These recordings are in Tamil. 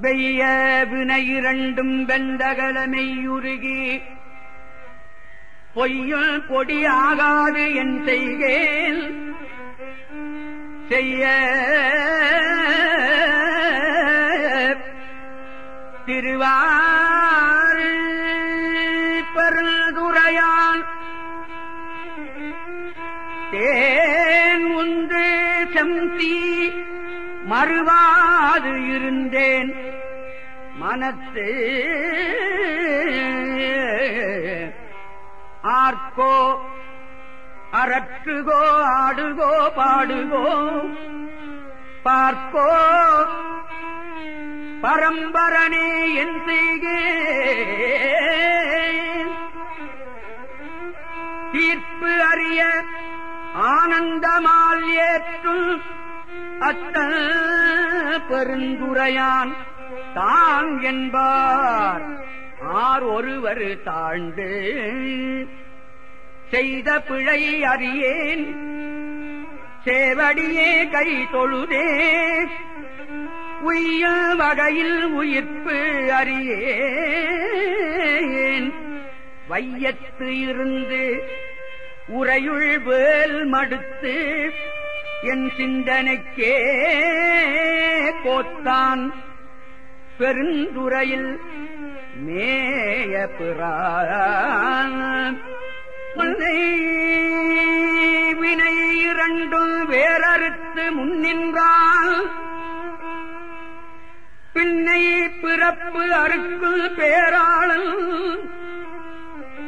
வெய்ய வினை இரண்டும் வெந்தகலமையுருகி பொய்யுள் கொடியாகாது என் செய்கேல். செய்ய திருவாறு பெருந்துரையான். தேன் உந்து செம்தி மறுவாது இருந்தேன். மனத்து. ஆர்கோ அறற்றுகோ ஆடுகோ பாடுகோ. பார்க்கோ பரம்பரனே என் செய்கே. தீர்ப்பு அறிய ஆனந்தமால் ஏற்றும் அத்த பெருந்துரையான் தான் என்பார். ஆர் ஒருவர் தாழ்ந்து செய்த பிழை அறியேன். சேவடியே கை தொழுதே. உய்ய வகையில் உயிர்ப்பு அறியேன். வையத்து இருந்து உரையுள் வேல் மடுத்து என் சிந்தனைக்கே கோத்தான். பெருந்துறையில் மேய பிறான் வினை இரண்டும் வேறறுத்து முன்னின்றால் பின்னை பிறப்பு அறுக்கு பேராளன்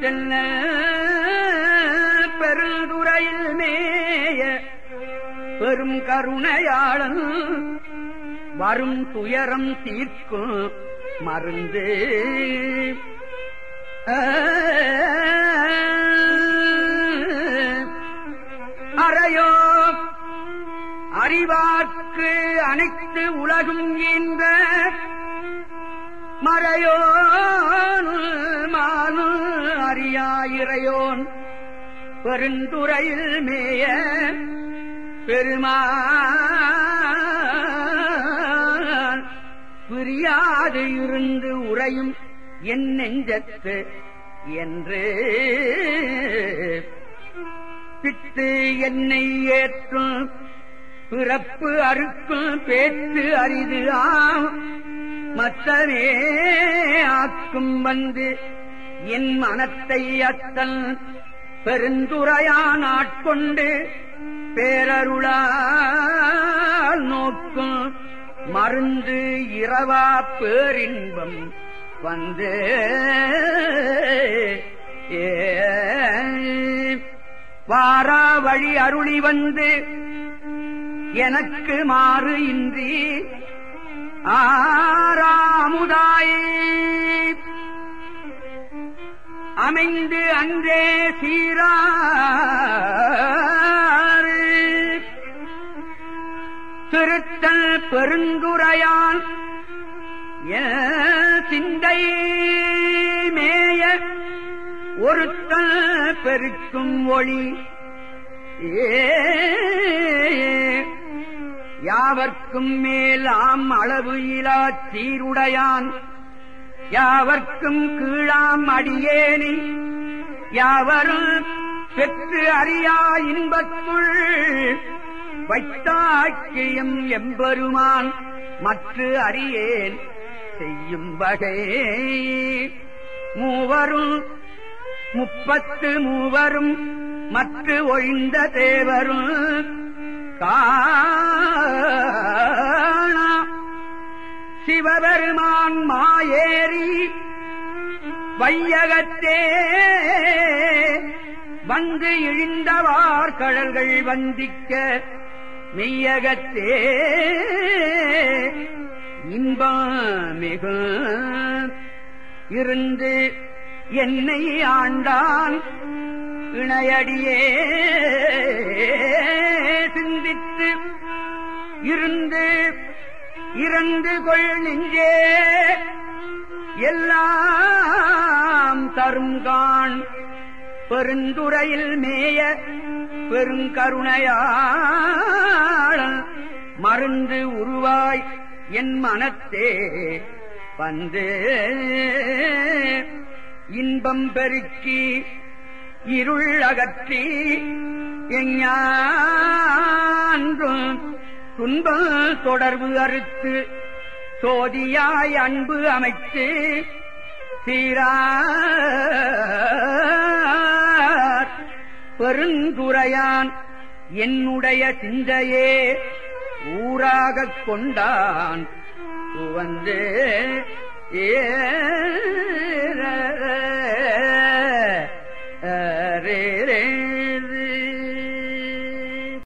சென்ன பெருந்துறையில் மேய பெரும் கருணையாளன் வரும் துயரம் தீர்க்கும் மருந்து. அறையோ அறிவார்க்கு அனைத்து உலகும் இந்த மறையோன் மானு அறியாயிரையோன் பெருந்துறையில் மேய பெருமா பிரியாது இருந்து உறையும் என் நெஞ்சத்து என்று. பித்து என்னை ஏற்றும் பிறப்பு அறுக்கும் பேத்து அரிது ஆம். மற்றவே ஆக்கும் வந்து என் மனத்தை அத்தல் பெருந்துரையான் ஆட்கொண்டு பேரருளால் நோக்கும் மருந்து இரவா பேரின்பம் வந்து ஏ வாரா வழி அருளி வந்து எனக்கு மாறு இன்றி ஆறாமுதாயே. அமைந்து அன்றே சீரா திருத்தல் பெருந்துரையான் சிந்தை மேய ஒருத்தல் பெருக்கும் ஒளி. யாவர்க்கும் மேலாம் அளவு இலா சீருடையான். யாவர்க்கும் கீழாம் அடியேனி. யாவரும் பெற்று அறியா இன்பத்துள் வைத்தாக்கியம் எம்பெருமான் மற்ற அறியேன் செய்யும் வகை. மூவரும் முப்பத்து மூவரும் மற்ற ஒழிந்த தேவரும் காணா. சிவபெருமான் மாயேறி வையகத்தே வந்து இழிந்தவார் கடல்கள் வந்திக்க மெய்யகத்தே இன்பமிக இருந்து என்னை ஆண்டான் இணையடியே. சிந்தித்து இருந்து இறந்து கொள் நெஞ்சே. எல்லாம் தருங்கான் பெருந்துறையில் மேய பெருங்கருணையாள் மருந்து உருவாய் என் மனத்தே வந்து. இன்பம் பெருக்கி இருள் அகற்றி எஞ்ஞான்றும் துன்பம் தொடர்பு அறுத்து சோதியாய் அன்பு அமைத்து சீரா பெருந்துரையான் என்னுடைய சிந்தையே ஊராகக் கொண்டான். வந்து ஏ